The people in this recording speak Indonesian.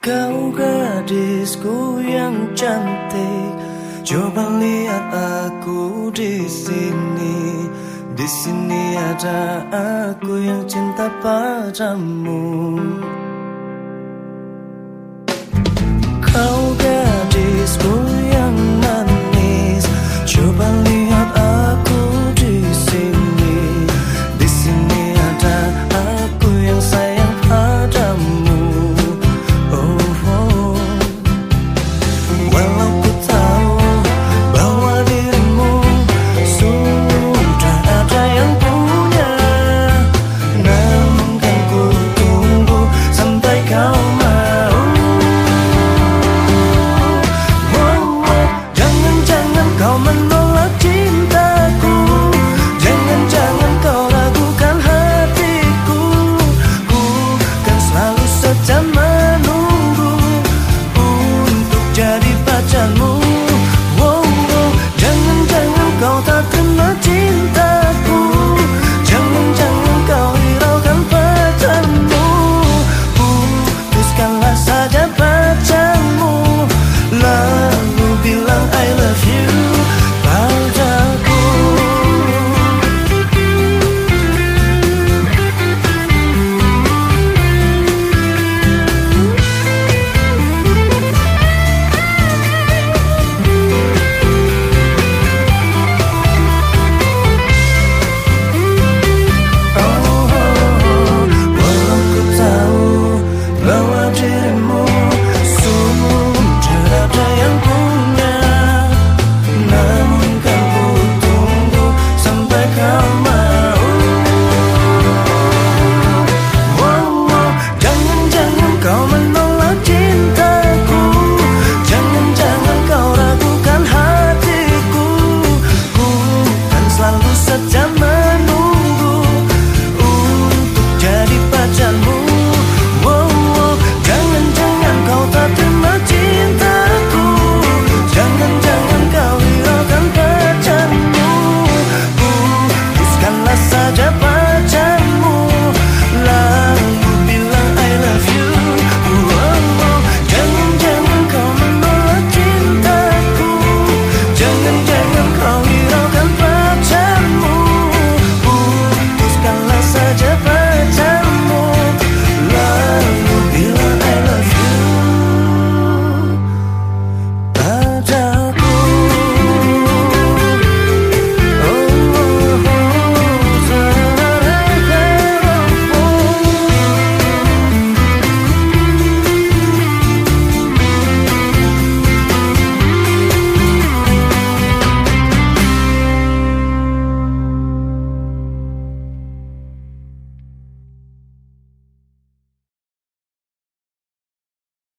Kau gadisku yang cantik. Coba lihat aku di sini. Di sini ada aku yang cinta padamu bilang I love you.